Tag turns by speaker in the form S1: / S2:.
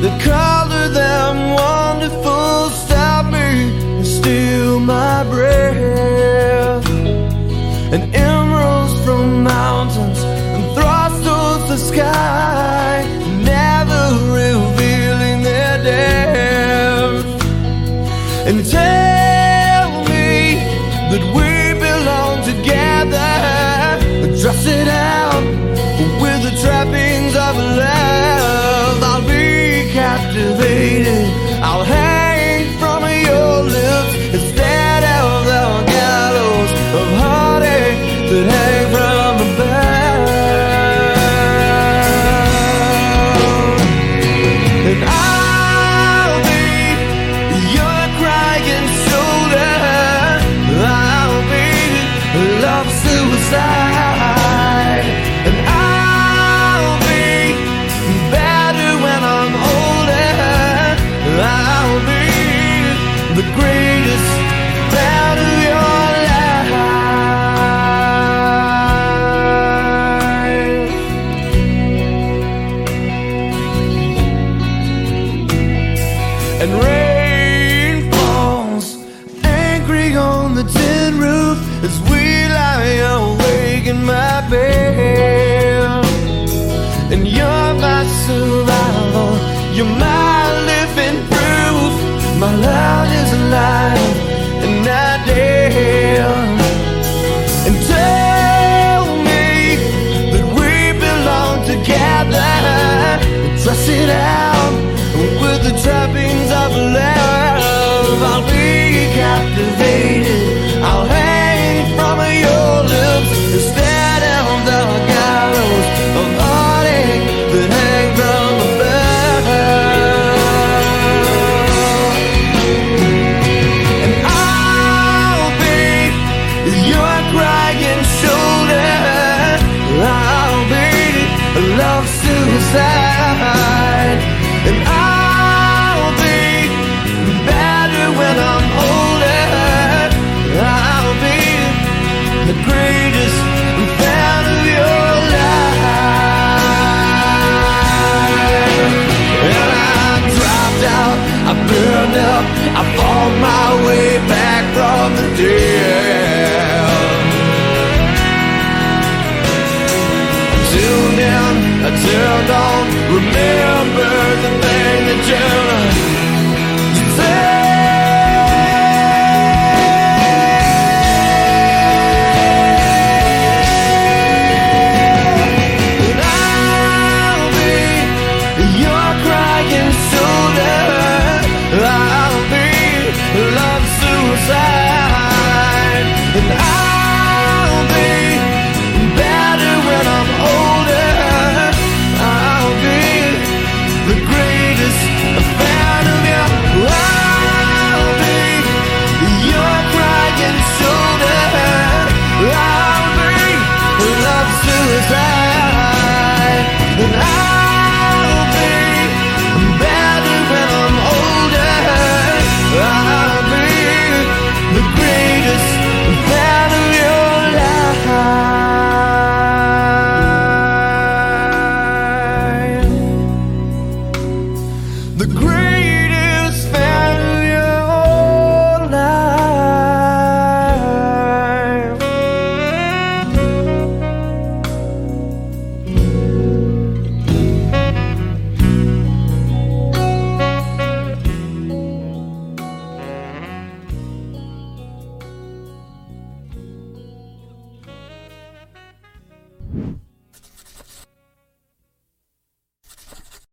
S1: The color that wonderful stopped me and steal my breath. And emeralds from mountains and thrust towards the sky. the greatest of your life. And rain falls angry on the tin roof as we lie awake in my bed. And you're my survival, you're my. still don't remember the thing that you